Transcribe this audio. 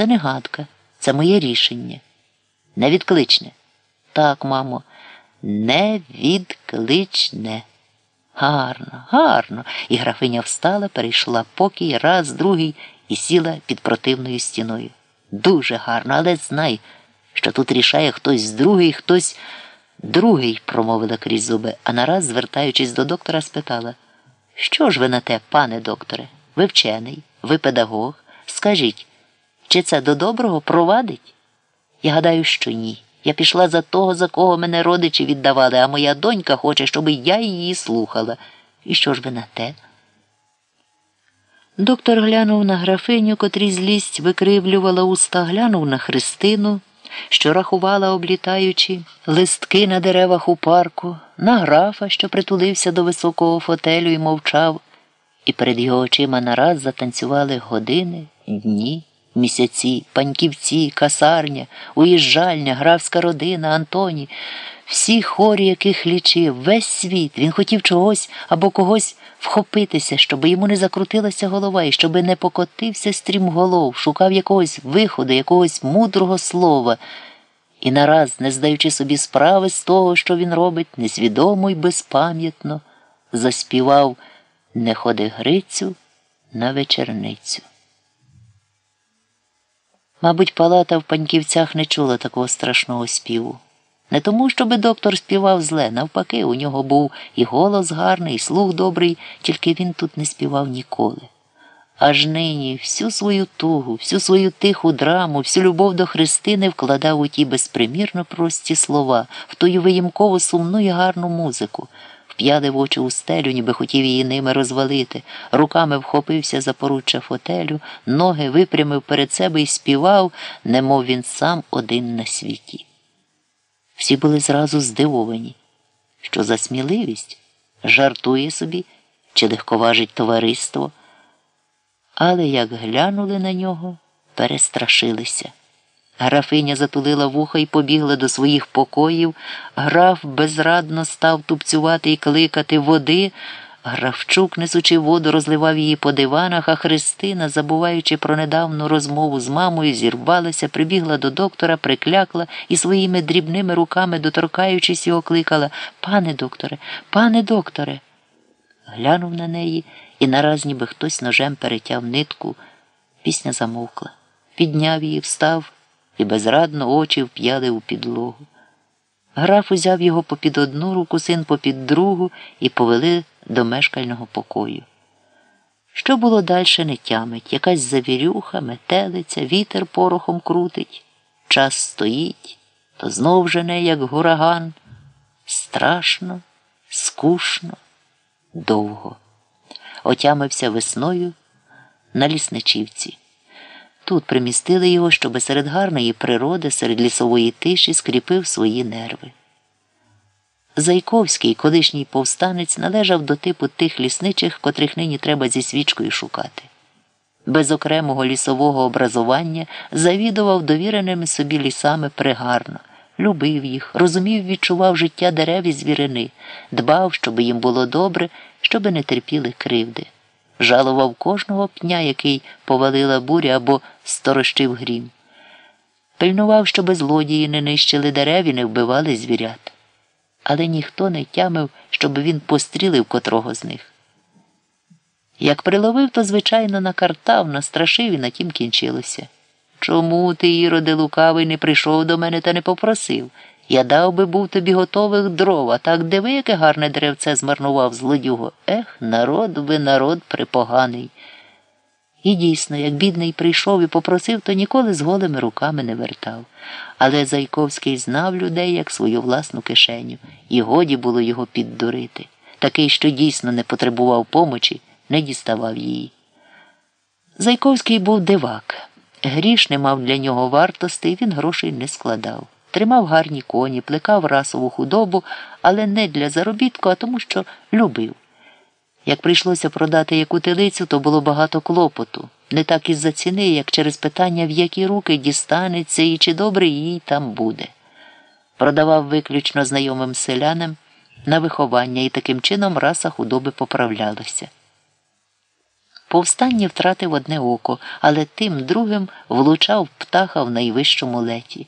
це не гадка, це моє рішення. Невідкличне. Так, мамо, невідкличне. Гарно, гарно. І графиня встала, перейшла покій раз, другий і сіла під противною стіною. Дуже гарно, але знай, що тут рішає хтось другий, хтось другий, промовила крізь зуби, а нараз, звертаючись до доктора, спитала Що ж ви на те, пане докторе? Ви вчений, ви педагог. Скажіть, чи це до доброго провадить? Я гадаю, що ні. Я пішла за того, за кого мене родичі віддавали, а моя донька хоче, щоб я її слухала. І що ж ви на те? Доктор глянув на графиню, котрій злість викривлювала уста, глянув на Христину, що рахувала, облітаючи, листки на деревах у парку, на графа, що притулився до високого фотелю і мовчав, і перед його очима нараз затанцювали години, дні місяці, паньківці, касарня, уїжджальня, графська родина, Антоні, всі хорі, яких лічив, весь світ, він хотів чогось або когось вхопитися, щоб йому не закрутилася голова і щоб не покотився стрімголов, шукав якогось виходу, якогось мудрого слова. І нараз, не здаючи собі справи з того, що він робить, несвідомо й безпам'ятно, заспівав Не ходи Грицю на вечерницю. Мабуть, палата в паньківцях не чула такого страшного співу. Не тому, щоби доктор співав зле, навпаки, у нього був і голос гарний, і слух добрий, тільки він тут не співав ніколи. Аж нині всю свою тугу, всю свою тиху драму, всю любов до Христини вкладав у ті безпримірно прості слова, в тую виїмкову сумну і гарну музику вп'яли в очі у стелю, ніби хотів її ними розвалити, руками вхопився за поруччя фотелю, ноги випрямив перед себе і співав, немов він сам один на світі. Всі були зразу здивовані, що за сміливість жартує собі чи легковажить товариство, але як глянули на нього, перестрашилися. Графиня затулила вуха і побігла до своїх покоїв. Граф безрадно став тупцювати і кликати води. Графчук, несучи воду, розливав її по диванах, а Христина, забуваючи про недавну розмову з мамою, зірвалася, прибігла до доктора, приклякла і своїми дрібними руками, доторкаючись, його кликала Пане докторе, пане докторе. Глянув на неї і нараз ніби хтось ножем перетяв нитку. Пісня замовкла. Підняв її, встав і безрадно очі вп'яли у підлогу. Граф узяв його попід одну руку, син попід другу і повели до мешкального покою. Що було далі, не тямить, якась завірюха, метелиця, вітер порохом крутить, час стоїть, то знов жене, як гураган. Страшно, скучно, довго. Отямився весною на лісничівці. Тут примістили його, щоби серед гарної природи, серед лісової тиші скріпив свої нерви. Зайковський, колишній повстанець, належав до типу тих лісничих, котрих нині треба зі свічкою шукати. Без окремого лісового образування завідував довіреними собі лісами пригарно, любив їх, розумів, відчував життя дерев і звірини, дбав, щоб їм було добре, щоби не терпіли кривди жалував кожного пня, який повалила буря або сторощив грім. Пильнував, щоби злодії не нищили дерев і не вбивали звірят. Але ніхто не тямив, щоб він пострілив котрого з них. Як приловив, то, звичайно, накартав, настрашив і на тім кінчилося. Чому ти, Іроде, лукавий, не прийшов до мене та не попросив? Я дав би був тобі готових дров, а так диви, яке гарне деревце змарнував злодюго. Ех, народ ви народ припоганий. І дійсно, як бідний прийшов і попросив, то ніколи з голими руками не вертав. Але Зайковський знав людей як свою власну кишеню, і годі було його піддурити. Такий, що дійсно не потребував помочі, не діставав її. Зайковський був дивак. Гріш не мав для нього вартости, він грошей не складав. Тримав гарні коні, плекав расову худобу, але не для заробітку, а тому, що любив. Як прийшлося продати яку телицю, то було багато клопоту, не так із за ціни, як через питання, в які руки дістанеться і чи добре їй там буде. Продавав виключно знайомим селянам на виховання і таким чином раса худоби поправлялася. Повстанні втратив одне око, але тим другим влучав птаха в найвищому леті.